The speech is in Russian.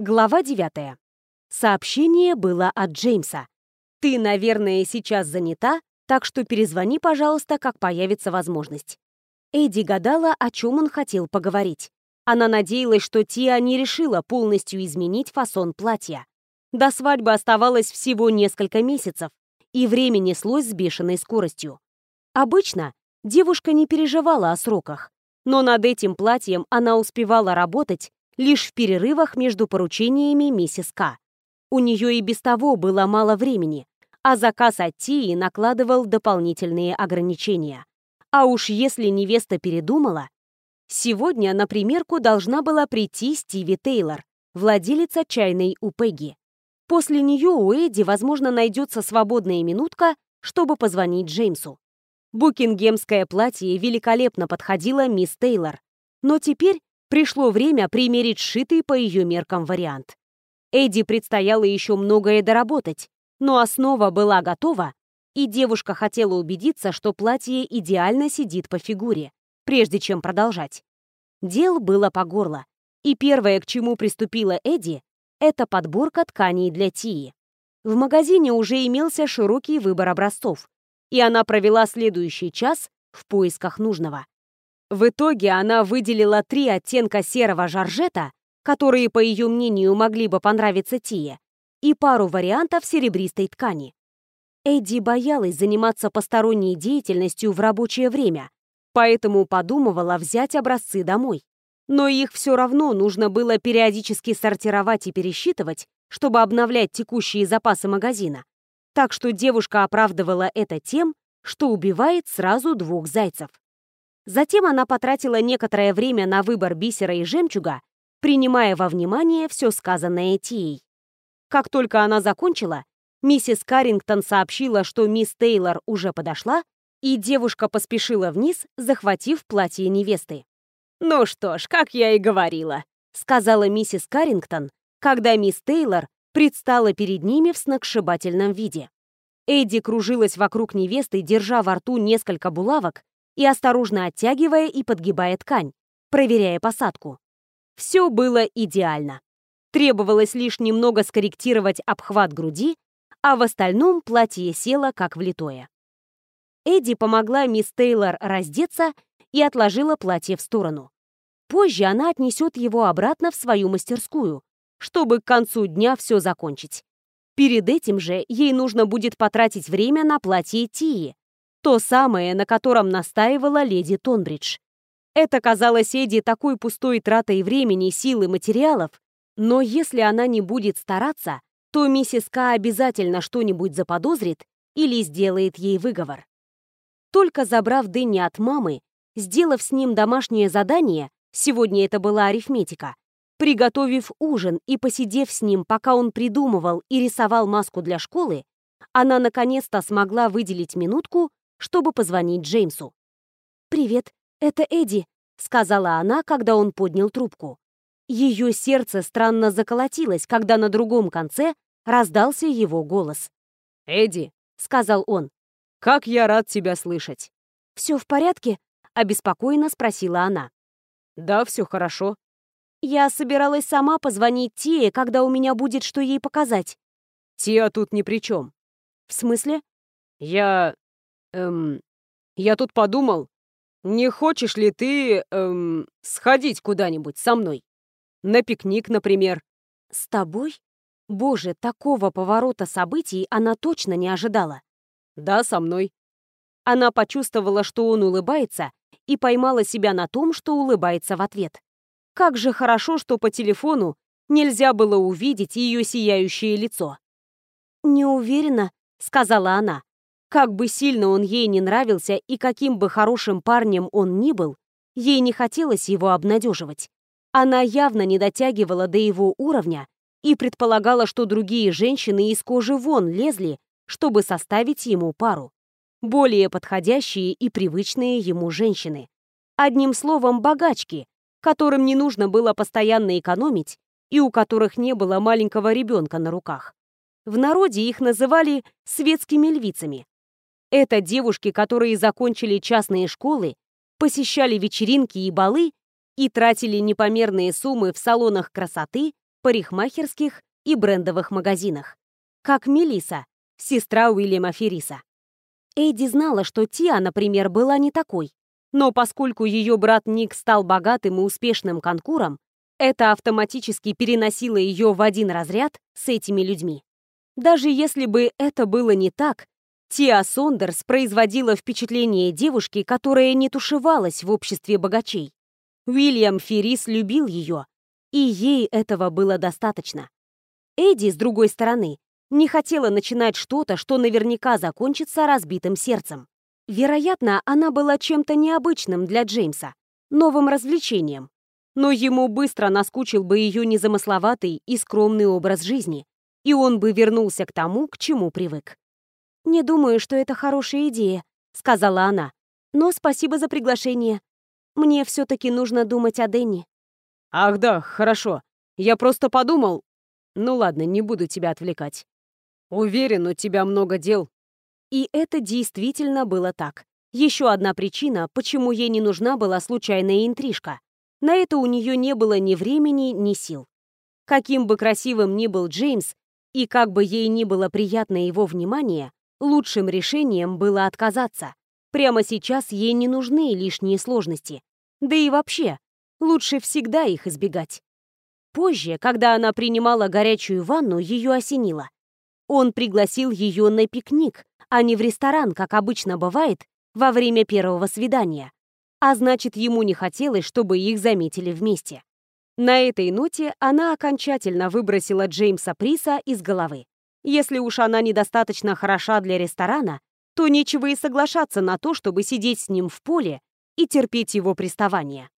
Глава 9. Сообщение было от Джеймса. «Ты, наверное, сейчас занята, так что перезвони, пожалуйста, как появится возможность». Эдди гадала, о чем он хотел поговорить. Она надеялась, что Тиа не решила полностью изменить фасон платья. До свадьбы оставалось всего несколько месяцев, и время неслось с бешеной скоростью. Обычно девушка не переживала о сроках, но над этим платьем она успевала работать лишь в перерывах между поручениями миссис К. У нее и без того было мало времени, а заказ от Тии накладывал дополнительные ограничения. А уж если невеста передумала... Сегодня на примерку должна была прийти Стиви Тейлор, владелица чайной у Пегги. После нее у Эдди, возможно, найдется свободная минутка, чтобы позвонить Джеймсу. Букингемское платье великолепно подходило мисс Тейлор, но теперь Пришло время примерить сшитый по ее меркам вариант. Эдди предстояло еще многое доработать, но основа была готова, и девушка хотела убедиться, что платье идеально сидит по фигуре, прежде чем продолжать. Дел было по горло, и первое, к чему приступила Эдди, это подборка тканей для Тии. В магазине уже имелся широкий выбор образцов, и она провела следующий час в поисках нужного. В итоге она выделила три оттенка серого жаржета, которые, по ее мнению, могли бы понравиться Тие, и пару вариантов серебристой ткани. Эдди боялась заниматься посторонней деятельностью в рабочее время, поэтому подумывала взять образцы домой. Но их все равно нужно было периодически сортировать и пересчитывать, чтобы обновлять текущие запасы магазина. Так что девушка оправдывала это тем, что убивает сразу двух зайцев. Затем она потратила некоторое время на выбор бисера и жемчуга, принимая во внимание все сказанное Тией. Как только она закончила, миссис Каррингтон сообщила, что мисс Тейлор уже подошла, и девушка поспешила вниз, захватив платье невесты. «Ну что ж, как я и говорила», — сказала миссис Каррингтон, когда мисс Тейлор предстала перед ними в сногсшибательном виде. Эдди кружилась вокруг невесты, держа во рту несколько булавок и осторожно оттягивая и подгибая ткань, проверяя посадку. Все было идеально. Требовалось лишь немного скорректировать обхват груди, а в остальном платье село как влитое. Эдди помогла мисс Тейлор раздеться и отложила платье в сторону. Позже она отнесет его обратно в свою мастерскую, чтобы к концу дня все закончить. Перед этим же ей нужно будет потратить время на платье Тии, то самое, на котором настаивала леди Тонбридж. Это казалось Эдди такой пустой тратой времени, сил и материалов, но если она не будет стараться, то миссис К обязательно что-нибудь заподозрит или сделает ей выговор. Только забрав Дэнни от мамы, сделав с ним домашнее задание, сегодня это была арифметика, приготовив ужин и посидев с ним, пока он придумывал и рисовал маску для школы, она наконец-то смогла выделить минутку, чтобы позвонить Джеймсу. «Привет, это Эдди», — сказала она, когда он поднял трубку. Ее сердце странно заколотилось, когда на другом конце раздался его голос. «Эдди», — сказал он, — «как я рад тебя слышать». «Все в порядке?» — обеспокоенно спросила она. «Да, все хорошо». «Я собиралась сама позвонить Тие, когда у меня будет что ей показать». «Тия тут ни при чем». «В смысле?» «Я... Эм, я тут подумал, не хочешь ли ты, эм, сходить куда-нибудь со мной? На пикник, например. С тобой? Боже, такого поворота событий она точно не ожидала. Да, со мной. Она почувствовала, что он улыбается, и поймала себя на том, что улыбается в ответ. Как же хорошо, что по телефону нельзя было увидеть ее сияющее лицо. «Не уверена», — сказала она. Как бы сильно он ей не нравился и каким бы хорошим парнем он ни был, ей не хотелось его обнадеживать. Она явно не дотягивала до его уровня и предполагала, что другие женщины из кожи вон лезли, чтобы составить ему пару. Более подходящие и привычные ему женщины. Одним словом, богачки, которым не нужно было постоянно экономить и у которых не было маленького ребенка на руках. В народе их называли светскими львицами. Это девушки, которые закончили частные школы, посещали вечеринки и балы и тратили непомерные суммы в салонах красоты, парикмахерских и брендовых магазинах. Как Мелиса, сестра Уильяма Ферриса. Эдди знала, что Тиа, например, была не такой. Но поскольку ее брат Ник стал богатым и успешным конкуром, это автоматически переносило ее в один разряд с этими людьми. Даже если бы это было не так, Тиа Сондерс производила впечатление девушки, которая не тушевалась в обществе богачей. Уильям Феррис любил ее, и ей этого было достаточно. Эдди, с другой стороны, не хотела начинать что-то, что наверняка закончится разбитым сердцем. Вероятно, она была чем-то необычным для Джеймса, новым развлечением. Но ему быстро наскучил бы ее незамысловатый и скромный образ жизни, и он бы вернулся к тому, к чему привык. «Не думаю, что это хорошая идея», — сказала она. «Но спасибо за приглашение. Мне все-таки нужно думать о Дэнни». «Ах да, хорошо. Я просто подумал...» «Ну ладно, не буду тебя отвлекать. Уверен, у тебя много дел». И это действительно было так. Еще одна причина, почему ей не нужна была случайная интрижка. На это у нее не было ни времени, ни сил. Каким бы красивым ни был Джеймс, и как бы ей ни было приятно его внимание, Лучшим решением было отказаться. Прямо сейчас ей не нужны лишние сложности. Да и вообще, лучше всегда их избегать. Позже, когда она принимала горячую ванну, ее осенило. Он пригласил ее на пикник, а не в ресторан, как обычно бывает, во время первого свидания. А значит, ему не хотелось, чтобы их заметили вместе. На этой ноте она окончательно выбросила Джеймса Приса из головы. Если уж она недостаточно хороша для ресторана, то нечего и соглашаться на то, чтобы сидеть с ним в поле и терпеть его приставания.